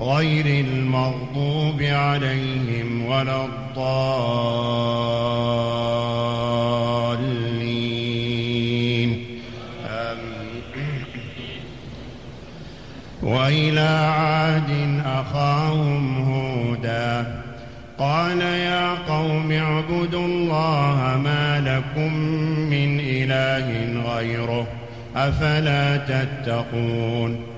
غير المغضوب عليهم ولا الضالين. وإلى عاد أخاهم هودا. قال يا قوم اعبدوا الله ما لكم من إله غيره أفلا تتقون؟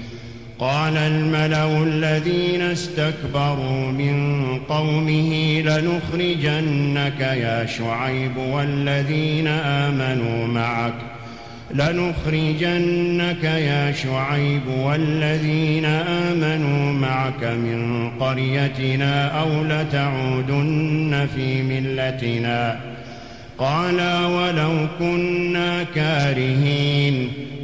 قال الملأ الذين استكبروا من قومه لنخرجنك يا شعيب والذين آمنوا معك لنخرجنك يا شعيب والذين آمنوا معك من قريتنا أو لتعودن في ملتنا قالا ولو كنا كارهين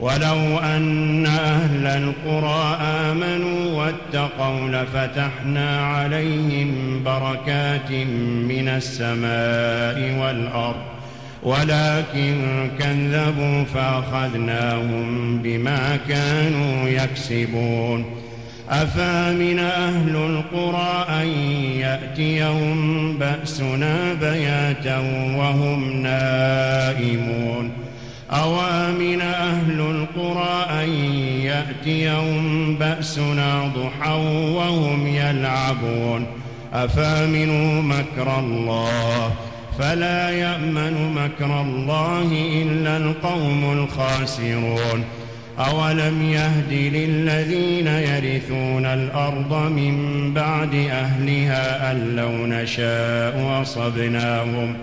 ولو أن أهل القرى آمنوا واتقوا لفتحنا عليهم بركات من السماء والأرض ولكن كذبوا فأخذناهم بما كانوا يكسبون. أفامن أهل القرى أن يأتيهم بأسنا بياتا وهم نائمون؟ أوامن أهل القرى أن يأتيهم بأسنا ضحى وهم يلعبون. أفامنوا مكر الله؟ فلا يأمن مكر الله إلا القوم الخاسرون. أولم يهد للذين يرثون الأرض من بعد أهلها أن لو نشاء أصبناهم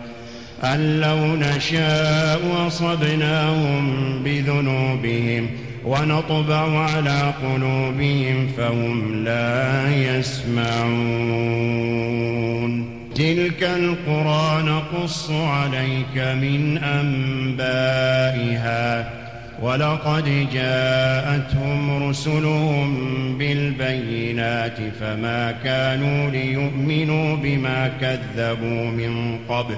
أن لو نشاء أصبناهم بذنوبهم ونطبع على قلوبهم فهم لا يسمعون. تلك القرى نقص عليك من أنبائها. ولقد جاءتهم رسلهم بالبينات فما كانوا ليؤمنوا بما كذبوا من قبل.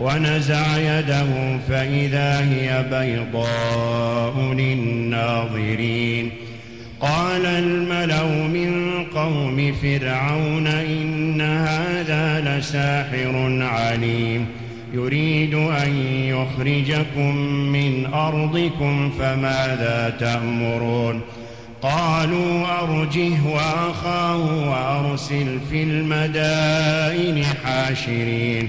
ونزع يده فإذا هي بيضاء للناظرين. قال الملأ من قوم فرعون إن هذا لساحر عليم. يريد أن يخرجكم من أرضكم فماذا تأمرون؟ قالوا أرجه وأخاه وأرسل في المدائن حاشرين.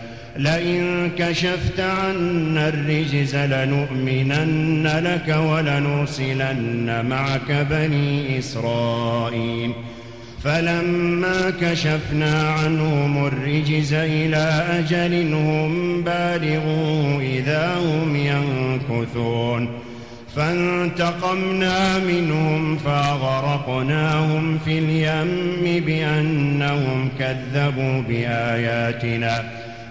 لئن كشفت عنا الرجز لنؤمنن لك ولنرسلن معك بني إسرائيل. فلما كشفنا عنهم الرجز إلى أجل هم بالغوا إذا هم ينكثون. فانتقمنا منهم فأغرقناهم في اليم بأنهم كذبوا بآياتنا.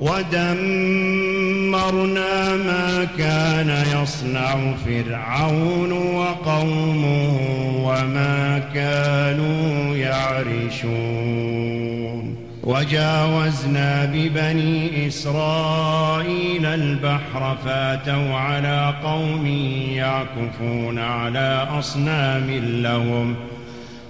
ودمرنا ما كان يصنع فرعون وقومه وما كانوا يعرشون. وجاوزنا ببني إسرائيل البحر فاتوا على قوم يعكفون على أصنام لهم ۖ.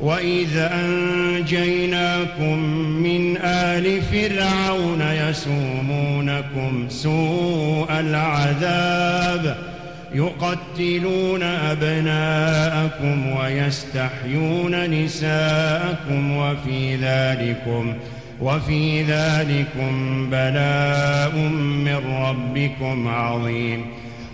وإذا أنجيناكم من آل فرعون يسومونكم سوء العذاب يقتلون أبناءكم ويستحيون نساءكم وفي ذلكم وفي ذلكم بلاء من ربكم عظيم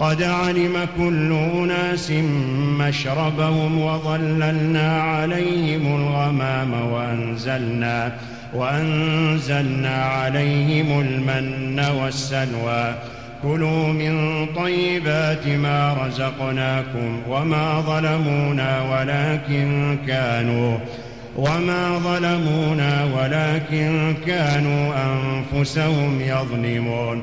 قد علم كل أناس مشربهم وظللنا عليهم الغمام وأنزلنا وأنزلنا عليهم المن والسلوى. كلوا من طيبات ما رزقناكم وما ظلمونا ولكن كانوا وما ظلمونا ولكن كانوا أنفسهم يظلمون.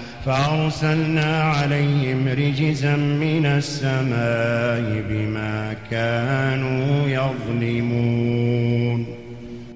فأرسلنا عليهم رجزا من السماء بما كانوا يظلمون.